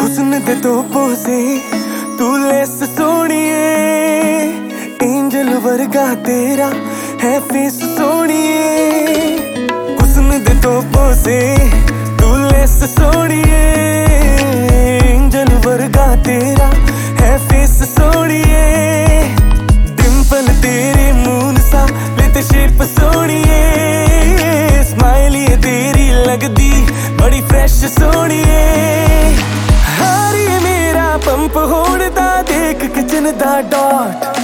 ਹੁਸਨ ਦੇ ਦੋ ਪੋਸੇ ਤੂੰ ਲੈਸ ਸੋਣੀਏ ਐਂਜਲ ਵਰਗਾ ਤੇਰਾ ਹੈ ਫੇਸ ਸੋਣੀਏ ਹੁਸਨ ਦੇ ਦੋ ਪੋਸੇ ਤੂੰ ਲੈਸ ਸੋਣੀਏ ਐਂਜਲ ਵਰਗਾ ਤੇਰਾ ਫਰੈਸ਼ ਸੋਣੀਏ ਹਾਰੀ ਮੇਰਾ ਪੰਪ ਹੋਣ ਦਾ ਦੇਖ ਕਿਚਨ ਦਾ ਡਾਟ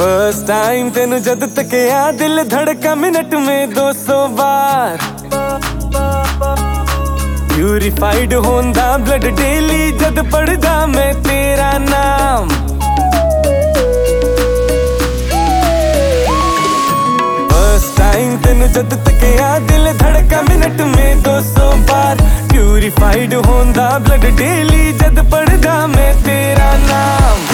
फर्स्ट टाइम तेनु जद तकिया दिल धड़का मिनट में 200 बार प्यूरिफाइड होंदा ब्लड डेली जद पढ़दा मैं तेरा नाम फर्स्ट टाइम तेनु जद तकिया दिल धड़का मिनट में 200 बार प्यूरिफाइड होंदा ब्लड डेली जद पढ़दा मैं तेरा नाम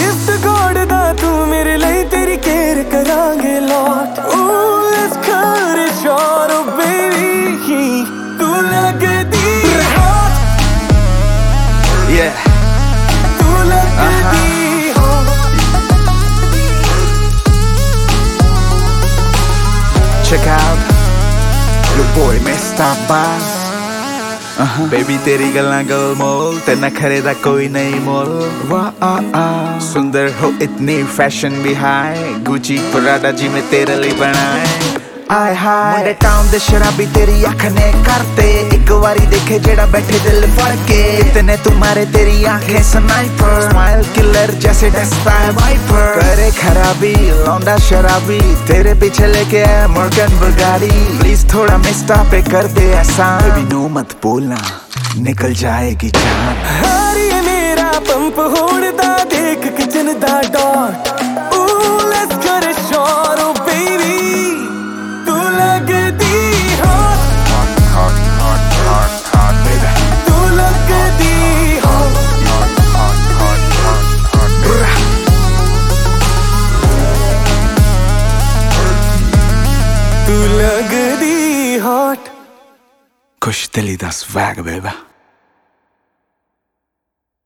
check out your boy. Bass. Uh-huh. Baby तेरी गल्ला गल मोल तेना खरीदा कोई नहीं मोल वाह आ आ सुंदर हो इतनी फ़ैशन भी हाय गुची पुराडा जी में तेरे लिए बनाए ਆਏ ਹਾਏ ਮੁੰਡੇ ਟਾਊਨ ਦੇ ਸ਼ਰਾਬੀ ਤੇਰੀ ਅੱਖ ਨੇ ਕਰਤੇ ਇੱਕ ਵਾਰੀ ਦੇਖੇ ਜਿਹੜਾ ਬੈਠੇ ਦਿਲ ਫੜ ਕੇ ਇਤਨੇ तुम्हारे तेरी आंखें स्नाइपर स्माइल किलर जैसे डसता है वाइपर करे खराबी लौंडा शराबी तेरे पीछे लेके आया मॉर्गन बुगाड़ी प्लीज थोड़ा मिस्टा पे कर दे आसान बेबी नो मत बोलना निकल जाएगी जान ਹਾਰੀ ਮੇਰਾ ਪੰਪ ਹੋਣ ਦਾ ਦੇਖ ਲੱਗਦੀ ਹਾਟ। ਖੁਸ਼ ਦਿਲੀ ਦਾ ਸਵੈਗ ਬੇਬਾ।